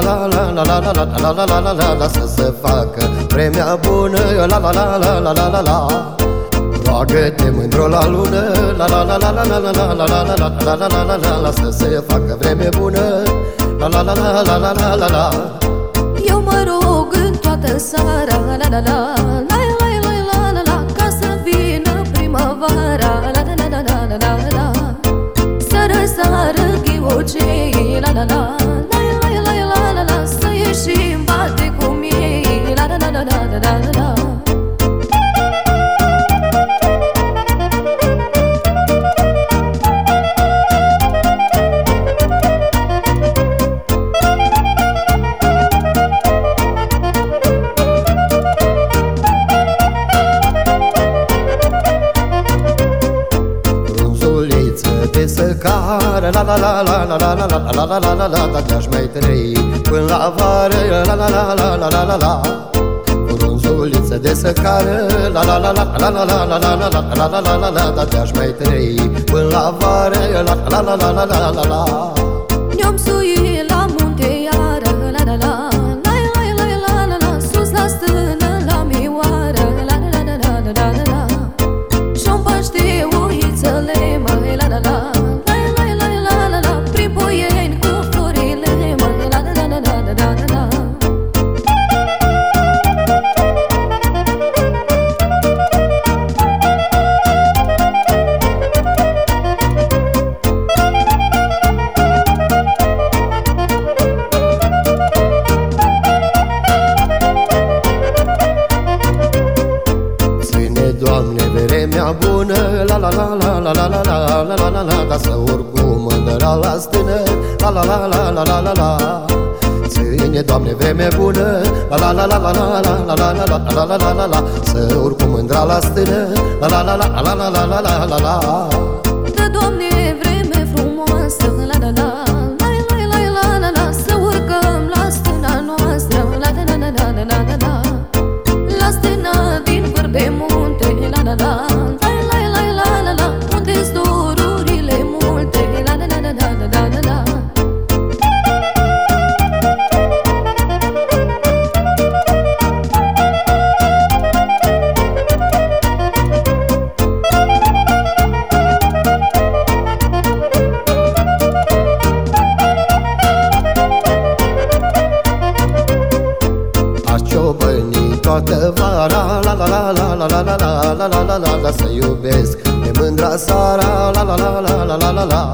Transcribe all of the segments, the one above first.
la la la la la la la la la Să se facă vremea bună La la la la la la la la Roagă-te mândro la lună La la la la la la la la la la la la la la la la la Să se facă vreme bună La la la la la la la la la Eu mă rog în toată seara La la la la la secară La la la la la la la la la la la la la Dar te-aș mai trăi până la vară La la la la la la la la Frunzuliță de secară La la la la la la la la la la la la la la la Dar te-aș mai trăi până la vară La la la la la la la la Ne-am suit vremea bună La la la la la la la la la la la la Ca să urc cu mândra la stână La la la la la la la la Ține, Doamne, vreme bună La la la la la la la la la la la la la la la Să urc cu mândra la stână La la la la la la la la la la la Dă, Doamne, toată vara La la la la la la la la la la la la la Să iubesc de mândra sara La la la la la la la la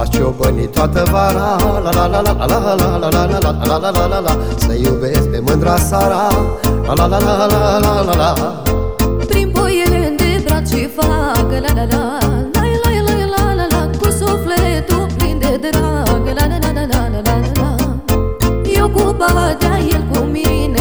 Aș ciobăni toată vara La la la la la la la la la la la la la la la Să iubesc de mândra sara La la la la la la la la Prin boiele îndebrat și fac La la la la la la la la la Cu sufletul plin de drag La la la la la la la la Eu cu badea, el cu mine